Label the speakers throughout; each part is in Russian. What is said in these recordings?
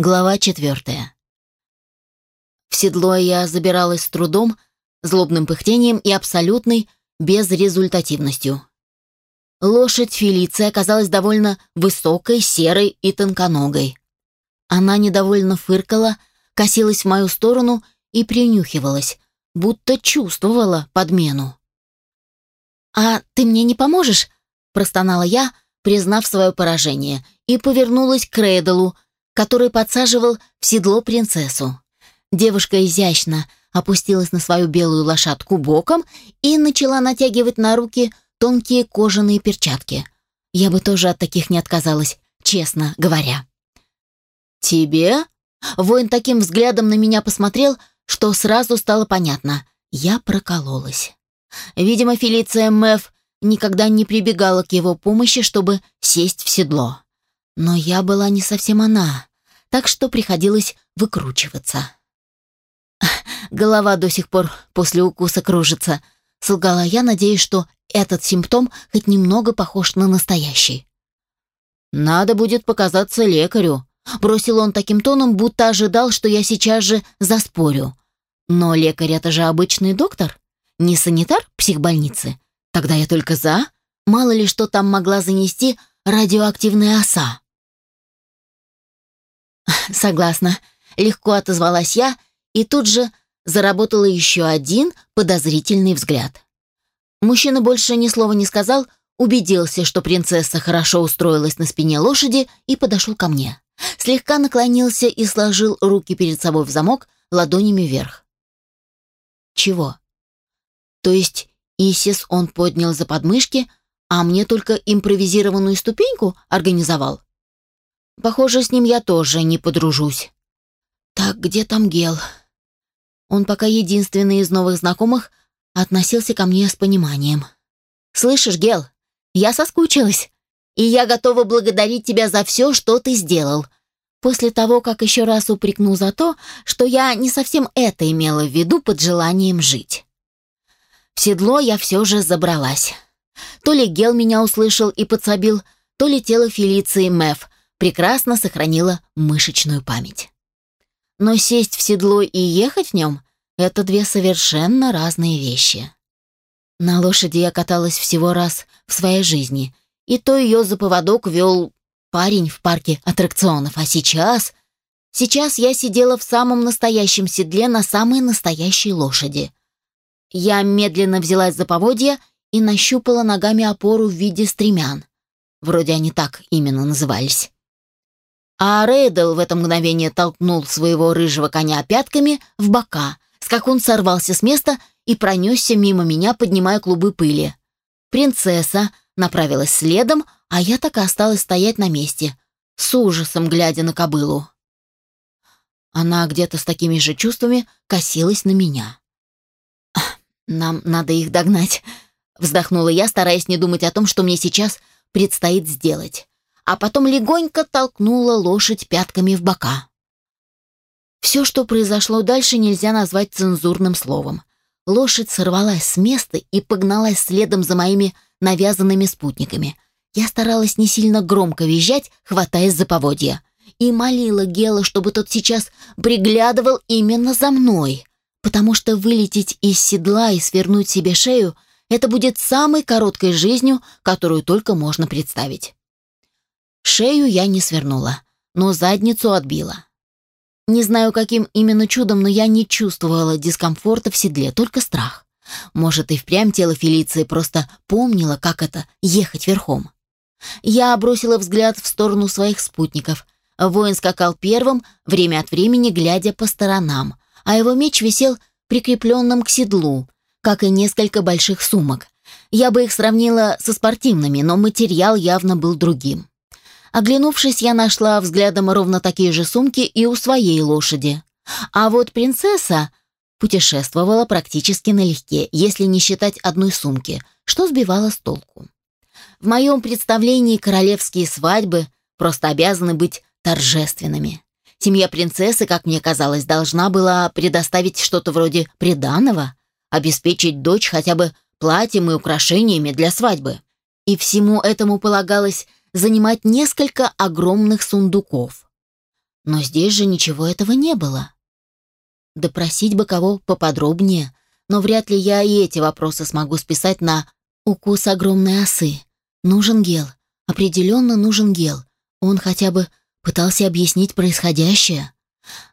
Speaker 1: Глава четвертая. В седло я забиралась с трудом, злобным пыхтением и абсолютной безрезультативностью. Лошадь Фелиция оказалась довольно высокой, серой и тонконогой. Она недовольно фыркала, косилась в мою сторону и принюхивалась, будто чувствовала подмену. «А ты мне не поможешь?» – простонала я, признав свое поражение, и повернулась к Рейделу – который подсаживал в седло принцессу. Девушка изящно опустилась на свою белую лошадку боком и начала натягивать на руки тонкие кожаные перчатки. Я бы тоже от таких не отказалась, честно говоря. «Тебе?» Воин таким взглядом на меня посмотрел, что сразу стало понятно. Я прокололась. Видимо, Фелиция Мэв никогда не прибегала к его помощи, чтобы сесть в седло. Но я была не совсем она так что приходилось выкручиваться. «Голова до сих пор после укуса кружится», — солгала я, надеясь, что этот симптом хоть немного похож на настоящий. «Надо будет показаться лекарю», — бросил он таким тоном, будто ожидал, что я сейчас же заспорю. «Но лекарь — это же обычный доктор, не санитар психбольницы. Тогда я только за. Мало ли что там могла занести радиоактивная оса». «Согласна», — легко отозвалась я и тут же заработала еще один подозрительный взгляд. Мужчина больше ни слова не сказал, убедился, что принцесса хорошо устроилась на спине лошади и подошел ко мне. Слегка наклонился и сложил руки перед собой в замок, ладонями вверх. «Чего?» «То есть Исис он поднял за подмышки, а мне только импровизированную ступеньку организовал?» Похоже, с ним я тоже не подружусь. Так, где там Гел? Он пока единственный из новых знакомых относился ко мне с пониманием. «Слышишь, Гел, я соскучилась, и я готова благодарить тебя за все, что ты сделал», после того, как еще раз упрекну за то, что я не совсем это имела в виду под желанием жить. В седло я все же забралась. То ли Гел меня услышал и подсобил, то ли тело Фелиции Мэв, прекрасно сохранила мышечную память. Но сесть в седло и ехать в нем — это две совершенно разные вещи. На лошади я каталась всего раз в своей жизни, и то ее за поводок вел парень в парке аттракционов, а сейчас... Сейчас я сидела в самом настоящем седле на самой настоящей лошади. Я медленно взялась за поводья и нащупала ногами опору в виде стремян. Вроде они так именно назывались. А Рейдл в это мгновение толкнул своего рыжего коня пятками в бока, скакун сорвался с места и пронесся мимо меня, поднимая клубы пыли. Принцесса направилась следом, а я так и осталась стоять на месте, с ужасом глядя на кобылу. Она где-то с такими же чувствами косилась на меня. «Нам надо их догнать», — вздохнула я, стараясь не думать о том, что мне сейчас предстоит сделать а потом легонько толкнула лошадь пятками в бока. Все, что произошло дальше, нельзя назвать цензурным словом. Лошадь сорвалась с места и погналась следом за моими навязанными спутниками. Я старалась не сильно громко визжать, хватаясь за поводья. И молила Гела, чтобы тот сейчас приглядывал именно за мной, потому что вылететь из седла и свернуть себе шею — это будет самой короткой жизнью, которую только можно представить. Шею я не свернула, но задницу отбила. Не знаю, каким именно чудом, но я не чувствовала дискомфорта в седле, только страх. Может, и впрямь тело Фелиции просто помнило, как это — ехать верхом. Я бросила взгляд в сторону своих спутников. Воин скакал первым, время от времени глядя по сторонам, а его меч висел прикрепленным к седлу, как и несколько больших сумок. Я бы их сравнила со спортивными, но материал явно был другим. Оглянувшись, я нашла взглядом ровно такие же сумки и у своей лошади. А вот принцесса путешествовала практически налегке, если не считать одной сумки, что сбивало с толку. В моем представлении королевские свадьбы просто обязаны быть торжественными. Семья принцессы, как мне казалось, должна была предоставить что-то вроде приданого, обеспечить дочь хотя бы платьем и украшениями для свадьбы. И всему этому полагалось занимать несколько огромных сундуков. Но здесь же ничего этого не было. Допросить бы кого поподробнее, но вряд ли я и эти вопросы смогу списать на укус огромной осы. Нужен гел. Определенно нужен гел. Он хотя бы пытался объяснить происходящее.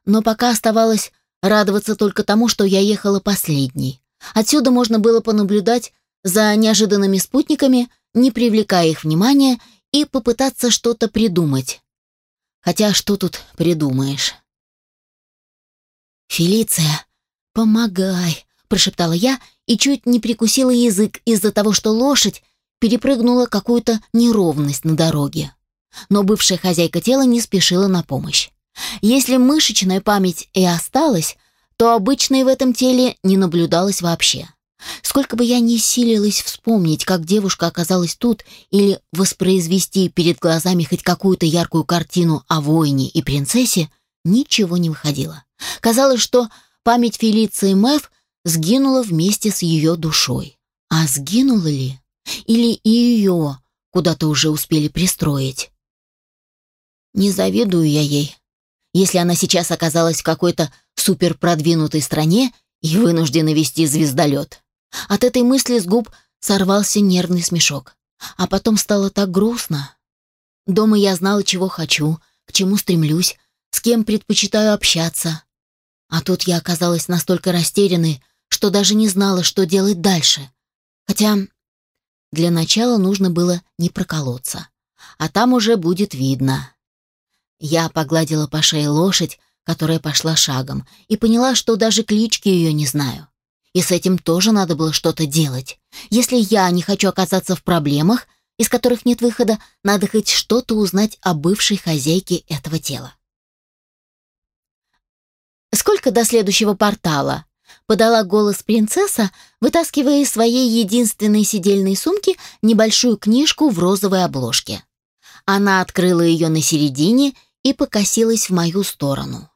Speaker 1: Но пока оставалось радоваться только тому, что я ехала последней. Отсюда можно было понаблюдать за неожиданными спутниками, не привлекая их внимания и попытаться что-то придумать. Хотя что тут придумаешь? «Фелиция, помогай!» – прошептала я и чуть не прикусила язык из-за того, что лошадь перепрыгнула какую-то неровность на дороге. Но бывшая хозяйка тела не спешила на помощь. Если мышечная память и осталась, то обычной в этом теле не наблюдалось вообще. Сколько бы я ни силилась вспомнить, как девушка оказалась тут, или воспроизвести перед глазами хоть какую-то яркую картину о войне и принцессе, ничего не выходило. Казалось, что память Фелиции Мэв сгинула вместе с ее душой. А сгинула ли? Или и ее куда-то уже успели пристроить? Не завидую я ей. Если она сейчас оказалась в какой-то суперпродвинутой стране и вынуждена вести звездолет. От этой мысли с губ сорвался нервный смешок. А потом стало так грустно. Дома я знала, чего хочу, к чему стремлюсь, с кем предпочитаю общаться. А тут я оказалась настолько растерянной, что даже не знала, что делать дальше. Хотя для начала нужно было не проколоться, а там уже будет видно. Я погладила по шее лошадь, которая пошла шагом, и поняла, что даже клички ее не знаю и с этим тоже надо было что-то делать. Если я не хочу оказаться в проблемах, из которых нет выхода, надо хоть что-то узнать о бывшей хозяйке этого тела. «Сколько до следующего портала?» — подала голос принцесса, вытаскивая из своей единственной сидельной сумки небольшую книжку в розовой обложке. Она открыла ее на середине и покосилась в мою сторону.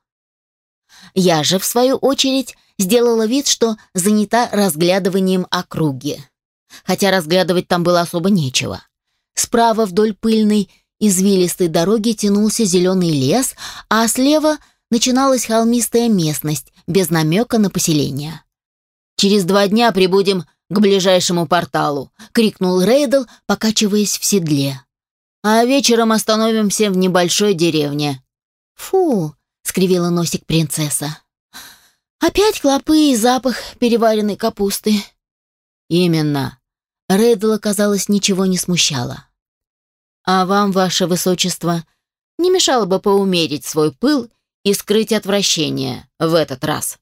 Speaker 1: Я же, в свою очередь, сделала вид, что занята разглядыванием округи. Хотя разглядывать там было особо нечего. Справа вдоль пыльной извилистой дороги тянулся зеленый лес, а слева начиналась холмистая местность, без намека на поселение. «Через два дня прибудем к ближайшему порталу», — крикнул Рейдл, покачиваясь в седле. «А вечером остановимся в небольшой деревне». «Фу!» — скривила носик принцесса. Опять клопы и запах переваренной капусты. Именно. Рейдла, казалось, ничего не смущало. А вам, ваше высочество, не мешало бы поумерить свой пыл и скрыть отвращение в этот раз.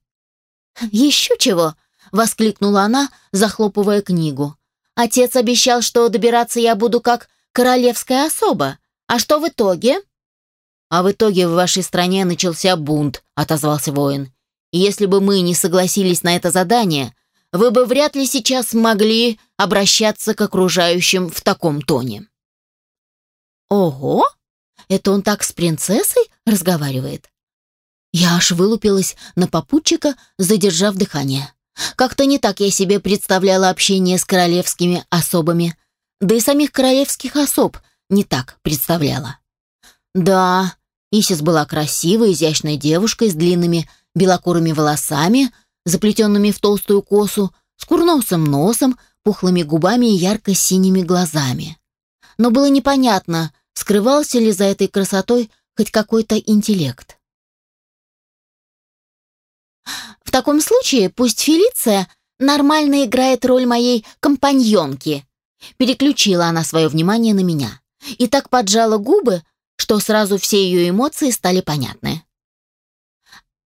Speaker 1: Еще чего? воскликнула она, захлопывая книгу. Отец обещал, что добираться я буду как королевская особа. А что в итоге? А в итоге в вашей стране начался бунт, отозвался воин. Если бы мы не согласились на это задание, вы бы вряд ли сейчас могли обращаться к окружающим в таком тоне». «Ого! Это он так с принцессой разговаривает?» Я аж вылупилась на попутчика, задержав дыхание. Как-то не так я себе представляла общение с королевскими особами. Да и самих королевских особ не так представляла. Да, Исис была красивой, изящной девушкой с длинными белокурыми волосами, заплетенными в толстую косу, с курносым носом, пухлыми губами и ярко-синими глазами. Но было непонятно, скрывался ли за этой красотой хоть какой-то интеллект. В таком случае пусть Фелиция нормально играет роль моей компаньонки. Переключила она свое внимание на меня и так поджала губы, что сразу все ее эмоции стали понятны.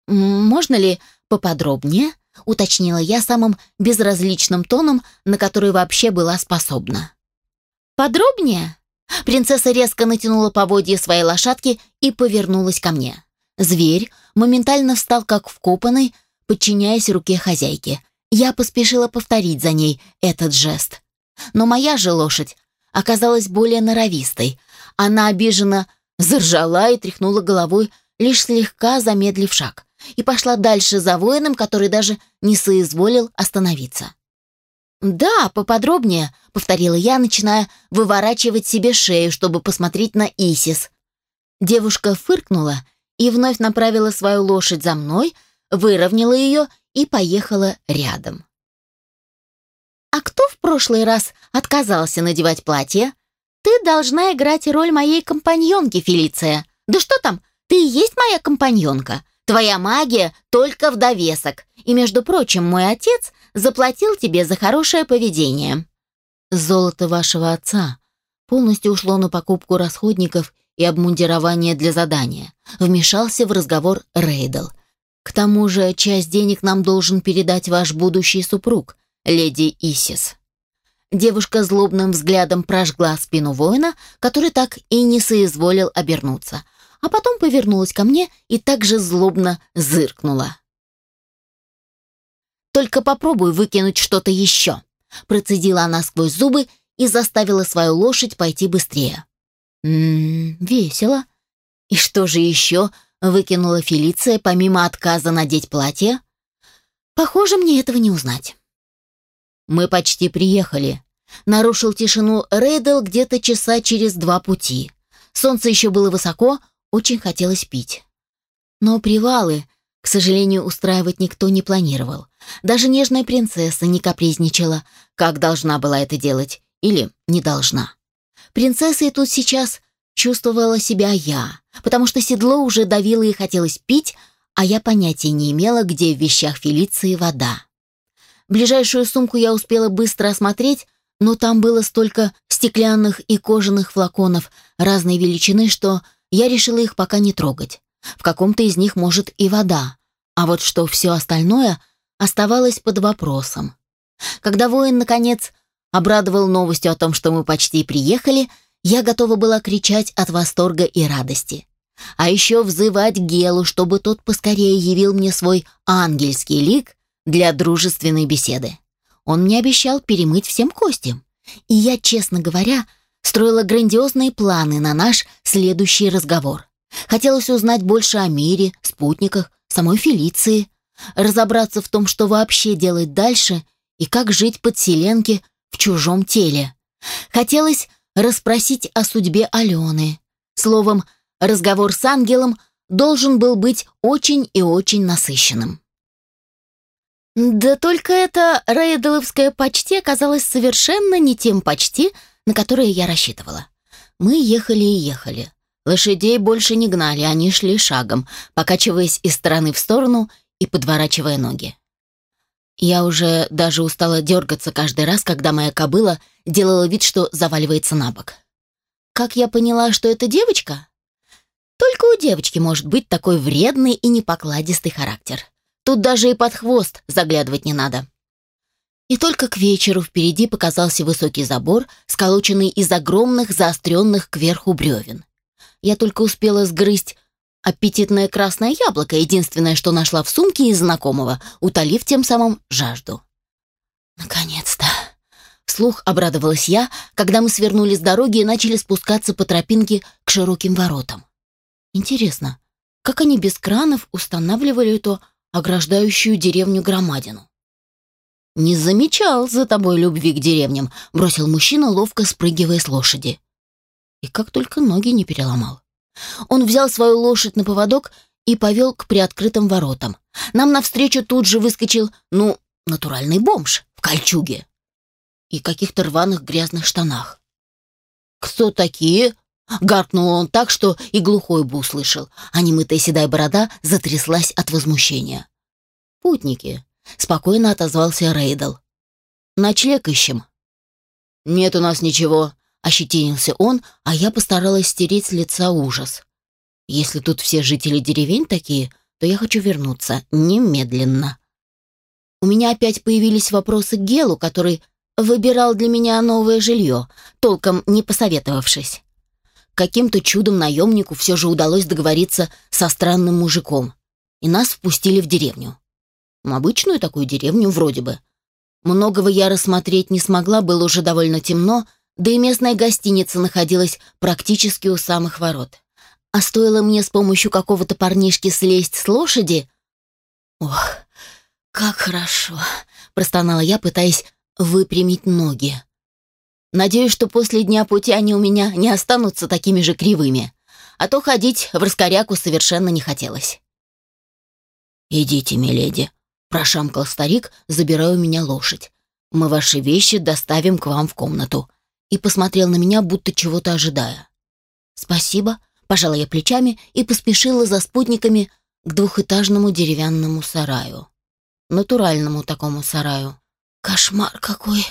Speaker 1: «Можно ли поподробнее?» — уточнила я самым безразличным тоном, на который вообще была способна. «Подробнее?» Принцесса резко натянула поводья своей лошадки и повернулась ко мне. Зверь моментально встал как вкопанный, подчиняясь руке хозяйки. Я поспешила повторить за ней этот жест. Но моя же лошадь оказалась более норовистой. Она обиженно заржала и тряхнула головой, лишь слегка замедлив шаг и пошла дальше за воином, который даже не соизволил остановиться. «Да, поподробнее», — повторила я, начиная выворачивать себе шею, чтобы посмотреть на Исис. Девушка фыркнула и вновь направила свою лошадь за мной, выровняла ее и поехала рядом. «А кто в прошлый раз отказался надевать платье? Ты должна играть роль моей компаньонки, Фелиция. Да что там, ты и есть моя компаньонка. Твоя магия только в довесок. И, между прочим, мой отец заплатил тебе за хорошее поведение. Золото вашего отца полностью ушло на покупку расходников и обмундирование для задания. Вмешался в разговор Рейдл. К тому же часть денег нам должен передать ваш будущий супруг, леди Исис. Девушка злобным взглядом прожгла спину воина, который так и не соизволил обернуться – а потом повернулась ко мне и также злобно зыркнула. «Только попробуй выкинуть что-то еще», — процедила она сквозь зубы и заставила свою лошадь пойти быстрее. «Ммм, весело. И что же еще?» — выкинула Фелиция, помимо отказа надеть платье. «Похоже, мне этого не узнать». «Мы почти приехали», — нарушил тишину Рейдел где-то часа через два пути. Солнце еще было высоко, очень хотелось пить. Но привалы, к сожалению, устраивать никто не планировал. Даже нежная принцесса не капризничала, как должна была это делать, или не должна. Принцессой тут сейчас чувствовала себя я, потому что седло уже давило и хотелось пить, а я понятия не имела, где в вещах Фелиции вода. Ближайшую сумку я успела быстро осмотреть, но там было столько стеклянных и кожаных флаконов разной величины, что я решила их пока не трогать. В каком-то из них может и вода, а вот что все остальное оставалось под вопросом. Когда воин, наконец, обрадовал новостью о том, что мы почти приехали, я готова была кричать от восторга и радости. А еще взывать Гелу, чтобы тот поскорее явил мне свой ангельский лик для дружественной беседы. Он мне обещал перемыть всем кости. И я, честно говоря, строила грандиозные планы на наш следующий разговор. Хотелось узнать больше о мире, спутниках, самой Фелиции, разобраться в том, что вообще делать дальше и как жить подселенке в чужом теле. Хотелось расспросить о судьбе Алены. Словом, разговор с ангелом должен был быть очень и очень насыщенным. Да только это рейделовское почти оказалось совершенно не тем почти, на которые я рассчитывала. Мы ехали и ехали. Лошадей больше не гнали, они шли шагом, покачиваясь из стороны в сторону и подворачивая ноги. Я уже даже устала дергаться каждый раз, когда моя кобыла делала вид, что заваливается на бок. Как я поняла, что это девочка? Только у девочки может быть такой вредный и непокладистый характер. Тут даже и под хвост заглядывать не надо. И только к вечеру впереди показался высокий забор, сколоченный из огромных заостренных кверху бревен. Я только успела сгрызть аппетитное красное яблоко, единственное, что нашла в сумке из знакомого, утолив тем самым жажду. «Наконец-то!» Вслух обрадовалась я, когда мы свернули с дороги и начали спускаться по тропинке к широким воротам. Интересно, как они без кранов устанавливали эту ограждающую деревню громадину? «Не замечал за тобой любви к деревням», — бросил мужчина, ловко спрыгивая с лошади. И как только ноги не переломал. Он взял свою лошадь на поводок и повел к приоткрытым воротам. Нам навстречу тут же выскочил, ну, натуральный бомж в кольчуге и каких-то рваных грязных штанах. «Кто такие?» — гаркнул он так, что и глухой бы услышал, а немытая седая борода затряслась от возмущения. «Путники», спокойно отозвался Рейдл. Ночлег ищем. Нет у нас ничего, ощетинился он, а я постаралась стереть с лица ужас. Если тут все жители деревень такие, то я хочу вернуться немедленно. У меня опять появились вопросы к Гелу, который выбирал для меня новое жилье, толком не посоветовавшись. Каким-то чудом наемнику все же удалось договориться со странным мужиком, и нас впустили в деревню обычную такую деревню вроде бы. Многого я рассмотреть не смогла, было уже довольно темно, да и местная гостиница находилась практически у самых ворот. А стоило мне с помощью какого-то парнишки слезть с лошади... Ох, как хорошо, простонала я, пытаясь выпрямить ноги. Надеюсь, что после дня пути они у меня не останутся такими же кривыми, а то ходить в раскоряку совершенно не хотелось. «Идите, миледи», прошамкал старик, забирая у меня лошадь. «Мы ваши вещи доставим к вам в комнату». И посмотрел на меня, будто чего-то ожидая. «Спасибо», — пожала я плечами и поспешила за спутниками к двухэтажному деревянному сараю. Натуральному такому сараю. «Кошмар какой!»